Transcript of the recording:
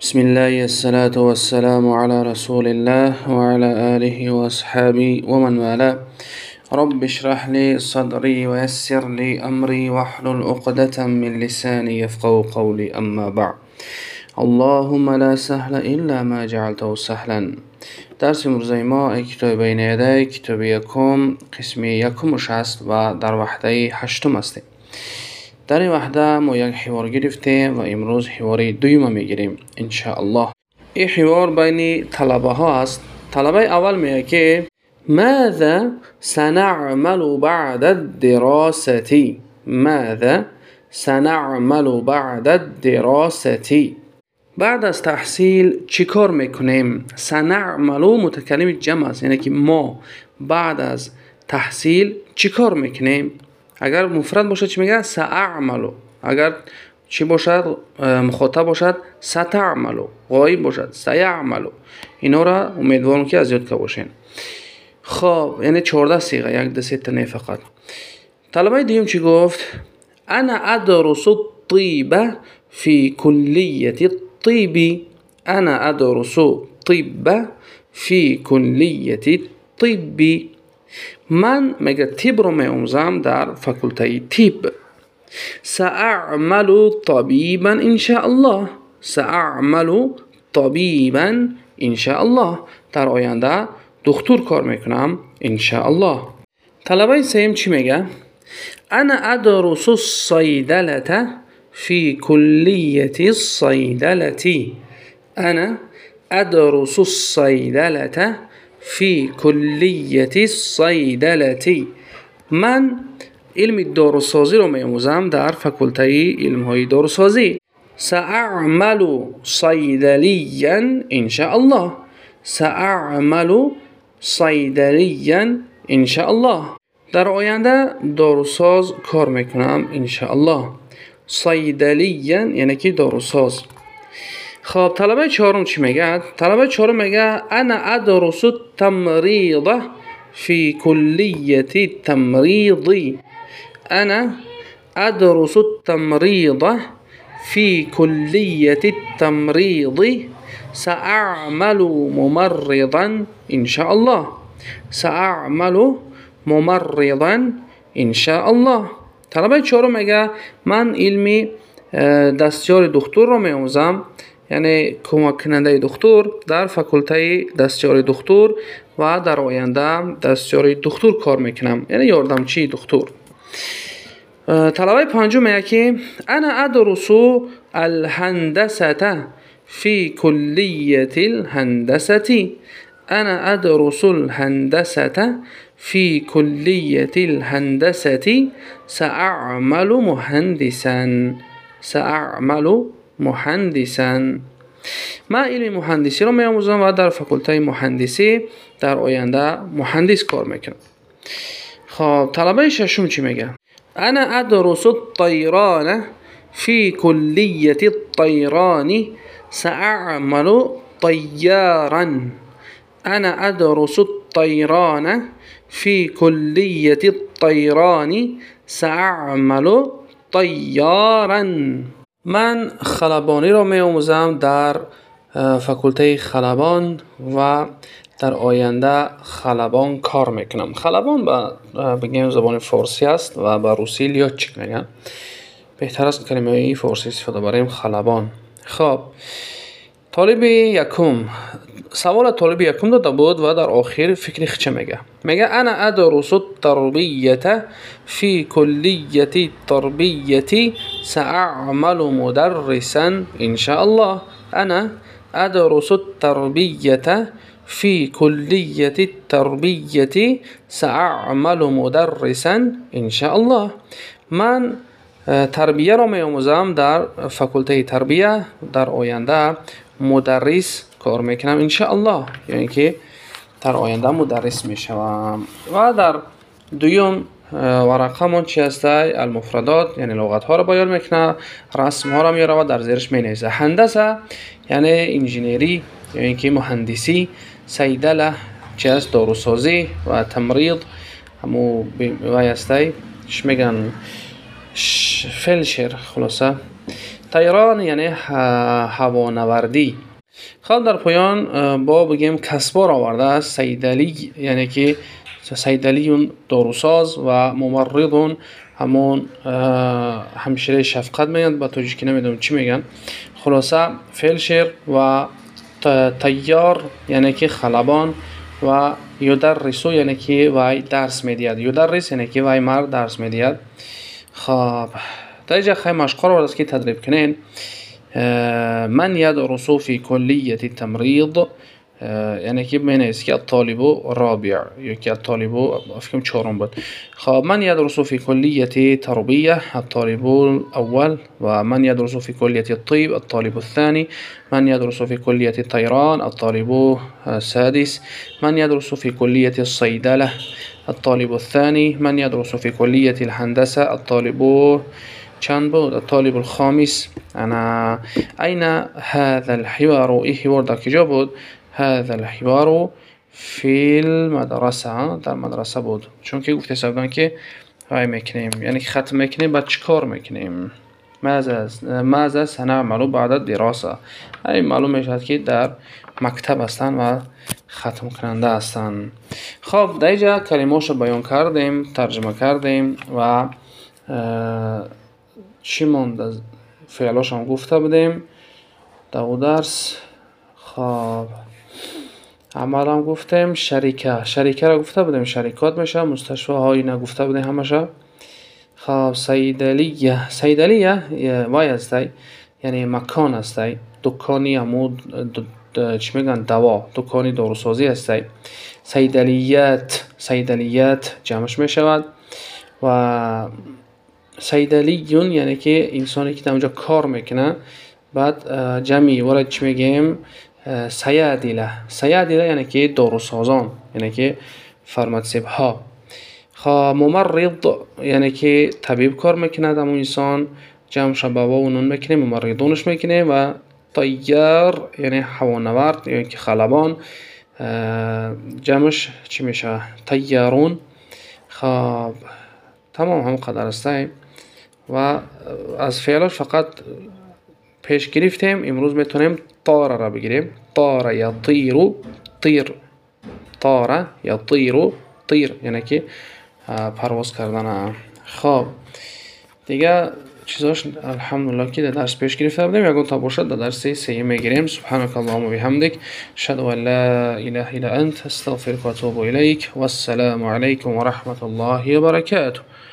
بسم الله الصلاة والسلام على رسول الله وعلى آله وأصحابه ومن والاه. رب اشرح لي صدري ويسر لي أمري واحلل عقدة من لساني يفقه قولي. أما بعد اللهم لا سهل إلا ما جعلته سهلا. درس امروزی ما کتاب بین یده کتاب یکم قسم یکمش است و در وحده هشتم است در وحده ما یک حوار گرفتیم و امروز حوار دویم می‌گیریم الله این حوار بین طلبه ها است. طلبه اول میگه که ماذا سنعمل بعد الدراسة؟ ماذا سنعمل بعد الدراسة؟ بعد از تحصیل چی کار می‌کنیم؟ سنعملو متکلم جمع است یعنی که ما بعد از تحصیل چی کار می‌کنیم؟ اگر مفرد باشد چی میگه ساعملو اگر چی باشد مخاطب باشد ستعملو غایب باشد سیعملو اینا را امیدوارم که از یاد که باشین خب یعنی 14 سیغه یک دو سه نه فقط طلبه دیوم چی گفت انا ادرس الطیبه فی کلیه الطب انا ادرس طب فی کلیه الطب من میگه تیب رو میاموزم در فکلته تیب ساعمل طبیبا ان شاء الله ساعمل طبیبا ان شاء الله در آینده دکتر کار می‌کنم ان شاء الله طلبه سیم چی میگه؟ انا ادرس الصیدله فی کلیه الصیدله انا ادرس الصیدله فی کلیت الصیدلة من؟ علم داروسازی رو میموزم در فکلته علم های داروسازی سأعمل صیدلیا إن شاء الله. سأعمل صیدلیا إن شاء الله. در آینده داروساز کار میکنم إن شاء الله. صیدلیا یعنی که داروساز خب طلبه چهارم چی میگه؟ طلبه چهارم میگه أنا ادرس التمريض في كلية التمريض. أنا ادرس التمريض في كلية التمريض. سأعمل ممرضا إن شاء الله سأعمل ممرضا إن شاء الله طلبه چهارم میگه من علمی دستیار دکتر رو میاموزم. یعنی کمک کننده دکتر در فکلته دستیار دکتر و در آینده دستیار دکتر کار می‌کنم. یعنی یاردمچی دکتر؟ طلبه پنجم که انا ادرس الهندسه فی کلیه الهندسه انا ادرس الهندسه فی کلیه الهندسه ساعمل مهندسا. ساعمل مهندسا ما علم مهندسی رو میآموزم و در فکلته مهندسی در آینده مهندس کار میکنم. خب طلبه ششم چی میگم أنا ادرس الطيران في كلية الطيران سأعمل طيارا أنا ادرس الطيران في كلية الطيران سأعمل طيارا من خلبانی را می آموزم در فکلته خلبان و در آینده خلبان کار می‌کنم خلبان با بگیم زبان فارسی است و با روسی لیاچیک میگن بهتر است کلمه فارسی استفاده سوال طالب یکم داده بود و در آخر فکر چه میگه. میگه أنا ادرس التربیه فی کلیه التربیه ساعمل مدرسا ان شاء الله أنا ادرس التربیه فی کلیه التربیه ساعمل مدرسا ان شاء الله من تربیه را آموزم در فکلته تربیه در آینده مدرس کار می‌کنم. انشاءالله. یعنی که در آینده مدرس می‌شوم. و در دویم ورقه من چی هسته المفردات یعنی لغت ها رو بیان می‌کنه. رسم ها رو میاره و در زیرش می‌نویسه. هندسه یعنی انجینری یعنی که مهندسی. سیدله چی هست؟ داروسازی و تمرید. همو وی هسته چی میگن؟ فلشر خلاصه. طیران یعنی هوانوردی. خب در پایان با بگیم کسبار آورده است. سیدلی یعنی که سیدلی داروساز و ممرض همون همشیره شفقت میگن با که نمی‌دونم چی میگن. خلاصه فلشر و تیار یعنی که خلبان و یدرسو یعنی که وای درس می‌دید یدرس یعنی که وای مرد درس می‌دید خب در اینجا خیلی مشقه رو که تدریب کنین. من يدرس في كلية التمريض؟ يعني كيف ما ينسي الطالب الرابع يكي الطالب أفكم شورون بود خب من يدرس في كلية تربية؟ الطالب الأول. ومن يدرس في كلية الطب الطالب الثاني. من يدرس في كلية الطيران؟ الطالب السادس. من يدرس في كلية الصيدلة؟ الطالب الثاني. من يدرس في كلية الهندسة؟ الطالب بود الطالب الخامس. أنا أين هذا الحوار؟ إيه حوار بود. هذا الحوار في المدرسة در مدرسة بود. چون که گفته سبدن که های میکنیم یعنی که ختم میکنیم بعد چیکار میکنیم ماذا سنعمل بعد دراسه این معلوم میشد که در مکتب هستن و ختم کننده هستن. خب در اینجا کلماش بیان کردیم ترجمه کردیم و چی مونده فعلاش هم گفته بودیم در درس خب عمل هم گفتیم شریکه شریکه را گفته بودیم شریکات میشه مستشفه هایی نگفته بودیم همشه خب سیدلیه سیدلیه وای هستی یعنی مکان هستی دکانی همو چی میگن دوا دکانی داروسازی هستی سیدلیت سیدلیت جمعش می‌شود و سیدلیون یعنی که انسانی که اونجا کار می‌کنه بعد جمعی وارد چی میگیم سیادیله سیادیله یعنی که داروسازان یعنی که فرماتسیب ها خب ممرض یعنی که طبیب کار می‌کنه اون انسان جمع شبابا و نون می‌کنه ممرضونش می‌کنه و طیار یعنی هوانورد یعنی که خلبان جمعش چی میشه طیارون خب تمام هم قدر ва э, аз феълаш фақат э, пеш гирифтем имрӯз метавонем тораро бигирем. Тора я тиру тир. Тора я тиру тир. Яъне ки э, парвоз кардан хоб. Дига чизош алҳамдулилла ки дар дарс пеш гирифта будем ягон та бошад дар дарси сеюм мегирем. Субҳанака аллоҳума биҳамдик ашҳаду ан ла илаҳа илла ант. Астағфирука ва атубу илайк. Вассаламу алайкум ва раҳматуллоҳи ва баракатуҳ